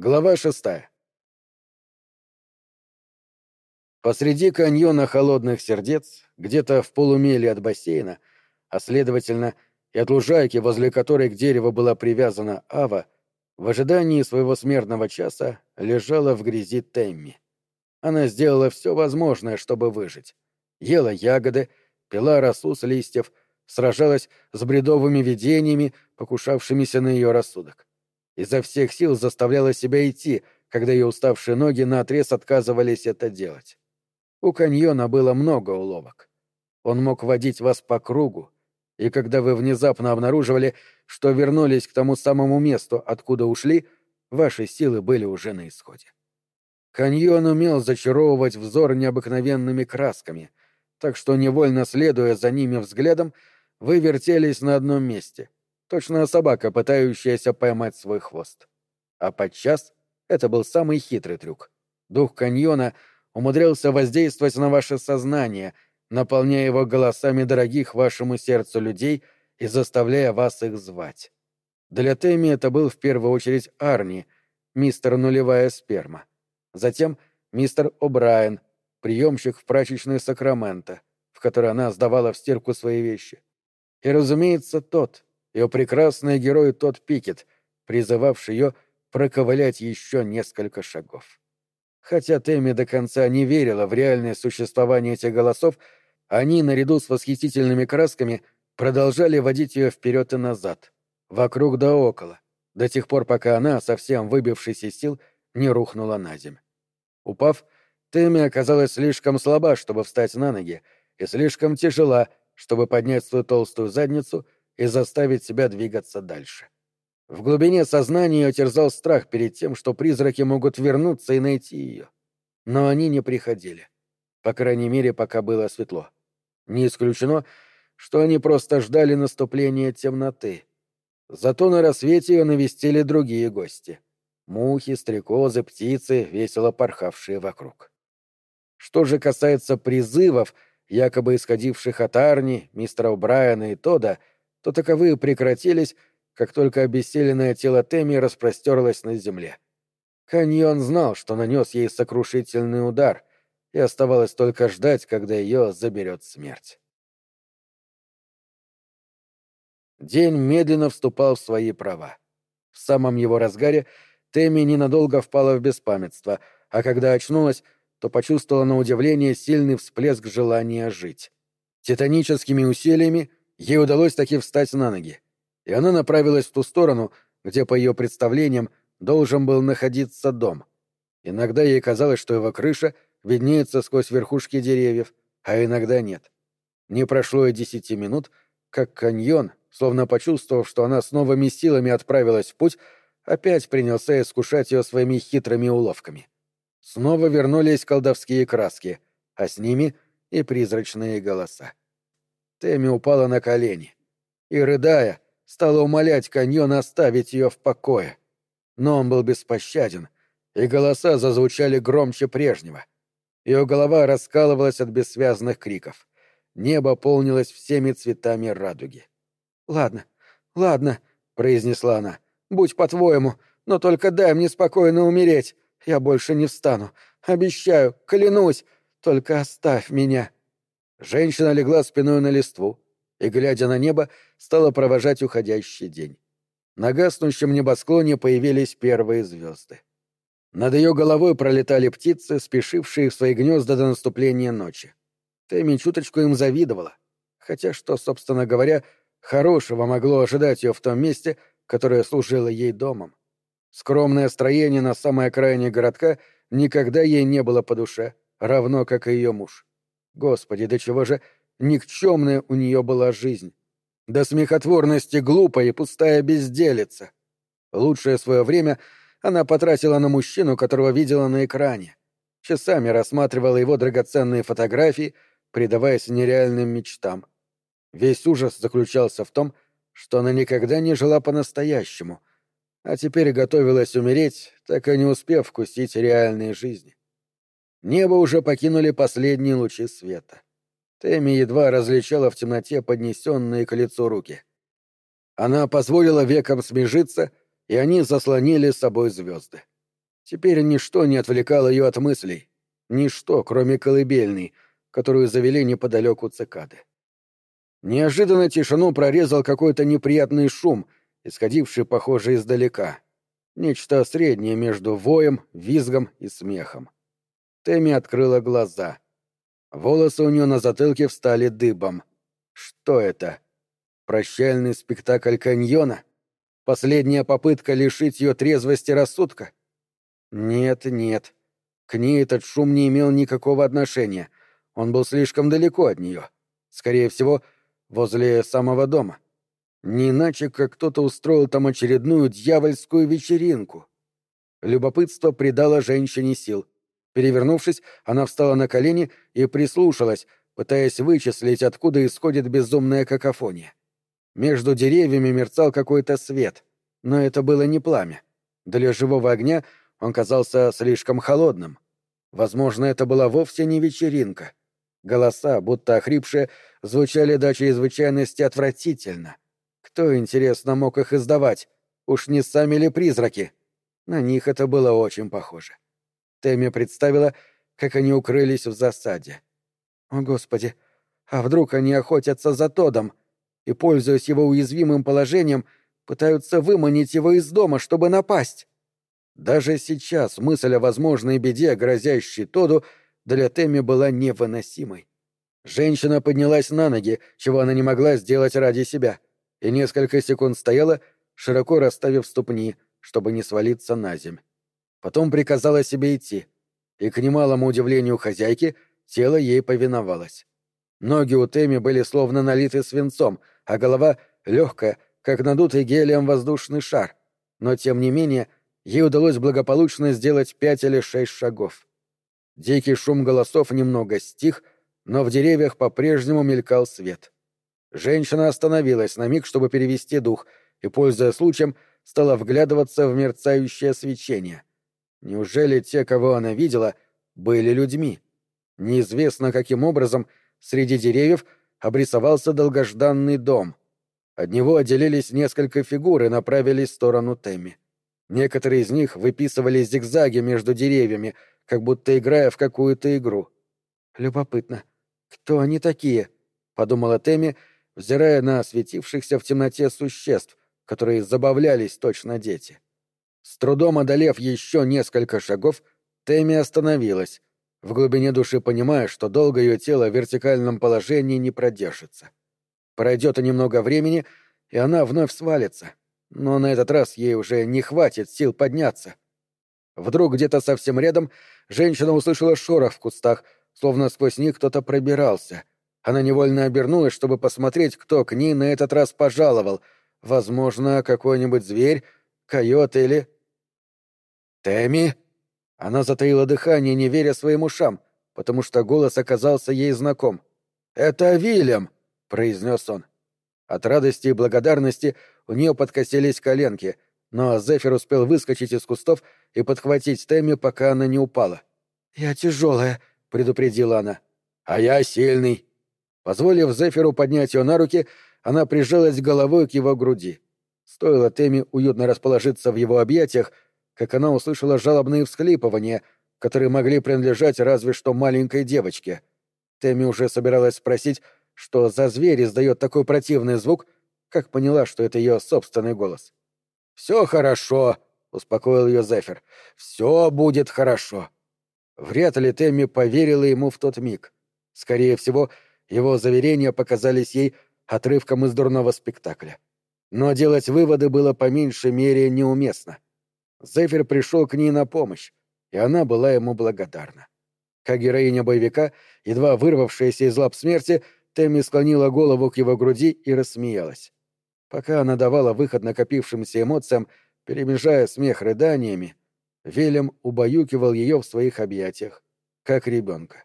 Глава шестая. Посреди каньона холодных сердец, где-то в полумиле от бассейна, а следовательно и от лужайки, возле которой к дереву была привязана Ава, в ожидании своего смертного часа лежала в грязи Темми. Она сделала все возможное, чтобы выжить. Ела ягоды, пила росу с листьев, сражалась с бредовыми видениями, покушавшимися на ее рассудок изо всех сил заставляла себя идти, когда ее уставшие ноги наотрез отказывались это делать. У каньона было много уловок. Он мог водить вас по кругу, и когда вы внезапно обнаруживали, что вернулись к тому самому месту, откуда ушли, ваши силы были уже на исходе. Каньон умел зачаровывать взор необыкновенными красками, так что, невольно следуя за ними взглядом, вы вертелись на одном месте — Точно собака, пытающаяся поймать свой хвост. А подчас это был самый хитрый трюк. Дух каньона умудрялся воздействовать на ваше сознание, наполняя его голосами дорогих вашему сердцу людей и заставляя вас их звать. Для Тэмми это был в первую очередь Арни, мистер нулевая сперма. Затем мистер О'Брайен, приемщик в прачечной Сакраменто, в которой она сдавала в стирку свои вещи. И, разумеется, тот, ее прекрасный герой тот Пикет, призывавший ее проковылять еще несколько шагов. Хотя Тэмми до конца не верила в реальное существование этих голосов, они, наряду с восхитительными красками, продолжали водить ее вперед и назад, вокруг да около, до тех пор, пока она, совсем выбившись из сил, не рухнула на землю. Упав, Тэмми оказалась слишком слаба, чтобы встать на ноги, и слишком тяжела, чтобы поднять свою толстую задницу — и заставить себя двигаться дальше. В глубине сознания ее терзал страх перед тем, что призраки могут вернуться и найти ее. Но они не приходили. По крайней мере, пока было светло. Не исключено, что они просто ждали наступления темноты. Зато на рассвете ее навестили другие гости. Мухи, стрекозы, птицы, весело порхавшие вокруг. Что же касается призывов, якобы исходивших от Арни, мистера Брайана и Тода, то таковые прекратились, как только обессиленное тело Тэмми распростерлось на земле. Каньон знал, что нанес ей сокрушительный удар, и оставалось только ждать, когда ее заберет смерть. День медленно вступал в свои права. В самом его разгаре Тэмми ненадолго впала в беспамятство, а когда очнулась, то почувствовала на удивление сильный всплеск желания жить. Титаническими усилиями Ей удалось таки встать на ноги, и она направилась в ту сторону, где, по ее представлениям, должен был находиться дом. Иногда ей казалось, что его крыша виднеется сквозь верхушки деревьев, а иногда нет. Не прошло и десяти минут, как каньон, словно почувствовав, что она с новыми силами отправилась в путь, опять принялся искушать ее своими хитрыми уловками. Снова вернулись колдовские краски, а с ними и призрачные голоса. Тэмми упала на колени и, рыдая, стала умолять каньон оставить ее в покое. Но он был беспощаден, и голоса зазвучали громче прежнего. Ее голова раскалывалась от бессвязных криков. Небо полнилось всеми цветами радуги. «Ладно, ладно», — произнесла она, — «будь по-твоему, но только дай мне спокойно умереть. Я больше не встану. Обещаю, клянусь, только оставь меня». Женщина легла спиной на листву и, глядя на небо, стала провожать уходящий день. На гаснущем небосклоне появились первые звезды. Над ее головой пролетали птицы, спешившие в свои гнезда до наступления ночи. Тэмми чуточку им завидовала, хотя что, собственно говоря, хорошего могло ожидать ее в том месте, которое служило ей домом. Скромное строение на самой окраине городка никогда ей не было по душе, равно как и ее муж. Господи, до чего же никчемная у нее была жизнь. До смехотворности глупая и пустая безделица. Лучшее свое время она потратила на мужчину, которого видела на экране. Часами рассматривала его драгоценные фотографии, предаваясь нереальным мечтам. Весь ужас заключался в том, что она никогда не жила по-настоящему, а теперь готовилась умереть, так и не успев вкусить реальной жизни. Небо уже покинули последние лучи света. Тэмми едва различала в темноте поднесенные к лицу руки. Она позволила векам смежиться, и они заслонили с собой звезды. Теперь ничто не отвлекало ее от мыслей. Ничто, кроме колыбельной, которую завели неподалеку цикады. Неожиданно тишину прорезал какой-то неприятный шум, исходивший, похоже, издалека. Нечто среднее между воем, визгом и смехом. Тэмми открыла глаза. Волосы у нее на затылке встали дыбом. Что это? Прощальный спектакль каньона? Последняя попытка лишить ее трезвости рассудка? Нет, нет. К ней этот шум не имел никакого отношения. Он был слишком далеко от нее. Скорее всего, возле самого дома. Не иначе, как кто-то устроил там очередную дьявольскую вечеринку. Любопытство придало женщине сил. Перевернувшись, она встала на колени и прислушалась, пытаясь вычислить, откуда исходит безумная какофония. Между деревьями мерцал какой-то свет, но это было не пламя. Для живого огня он казался слишком холодным. Возможно, это была вовсе не вечеринка. Голоса, будто охрипшие, звучали до чрезвычайности отвратительно. Кто, интересно, мог их издавать? Уж не сами ли призраки? На них это было очень похоже. Тэмми представила, как они укрылись в засаде. О, Господи! А вдруг они охотятся за Тодом и, пользуясь его уязвимым положением, пытаются выманить его из дома, чтобы напасть? Даже сейчас мысль о возможной беде, грозящей Тоду, для Тэмми была невыносимой. Женщина поднялась на ноги, чего она не могла сделать ради себя, и несколько секунд стояла, широко расставив ступни, чтобы не свалиться на земь. Потом приказала себе идти, и, к немалому удивлению хозяйки, тело ей повиновалось. Ноги у Тэмми были словно налиты свинцом, а голова — легкая, как надутый гелием воздушный шар, но, тем не менее, ей удалось благополучно сделать пять или шесть шагов. Дикий шум голосов немного стих, но в деревьях по-прежнему мелькал свет. Женщина остановилась на миг, чтобы перевести дух, и, пользуясь случаем, стала вглядываться в мерцающее свечение. Неужели те, кого она видела, были людьми? Неизвестно, каким образом среди деревьев обрисовался долгожданный дом. От него отделились несколько фигур и направились в сторону Тэмми. Некоторые из них выписывали зигзаги между деревьями, как будто играя в какую-то игру. «Любопытно. Кто они такие?» — подумала Тэмми, взирая на осветившихся в темноте существ, которые забавлялись точно дети. С трудом одолев еще несколько шагов, Тэмми остановилась, в глубине души понимая, что долго ее тело в вертикальном положении не продержится. Пройдет немного времени, и она вновь свалится, но на этот раз ей уже не хватит сил подняться — Вдруг где-то совсем рядом женщина услышала шорох в кустах, словно сквозь них кто-то пробирался. Она невольно обернулась, чтобы посмотреть, кто к ней на этот раз пожаловал. Возможно, какой-нибудь зверь, койот или... «Тэмми?» Она затаила дыхание, не веря своим ушам, потому что голос оказался ей знаком. «Это Вильям!» — произнес он. От радости и благодарности у нее подкосились коленки — но Зефир успел выскочить из кустов и подхватить Тэмми, пока она не упала. «Я тяжелая», — предупредила она. «А я сильный». Позволив Зефиру поднять ее на руки, она прижалась головой к его груди. Стоило Тэмми уютно расположиться в его объятиях, как она услышала жалобные всхлипывания, которые могли принадлежать разве что маленькой девочке. Тэмми уже собиралась спросить, что за зверь издает такой противный звук, как поняла, что это ее собственный голос. «Все хорошо», — успокоил ее Зефир. «Все будет хорошо». Вряд ли Тэмми поверила ему в тот миг. Скорее всего, его заверения показались ей отрывком из дурного спектакля. Но делать выводы было по меньшей мере неуместно. Зефир пришел к ней на помощь, и она была ему благодарна. Как героиня боевика, едва вырвавшаяся из лап смерти, Тэмми склонила голову к его груди и рассмеялась. Пока она давала выход накопившимся эмоциям, перемежая смех рыданиями, Велем убаюкивал ее в своих объятиях, как ребенка.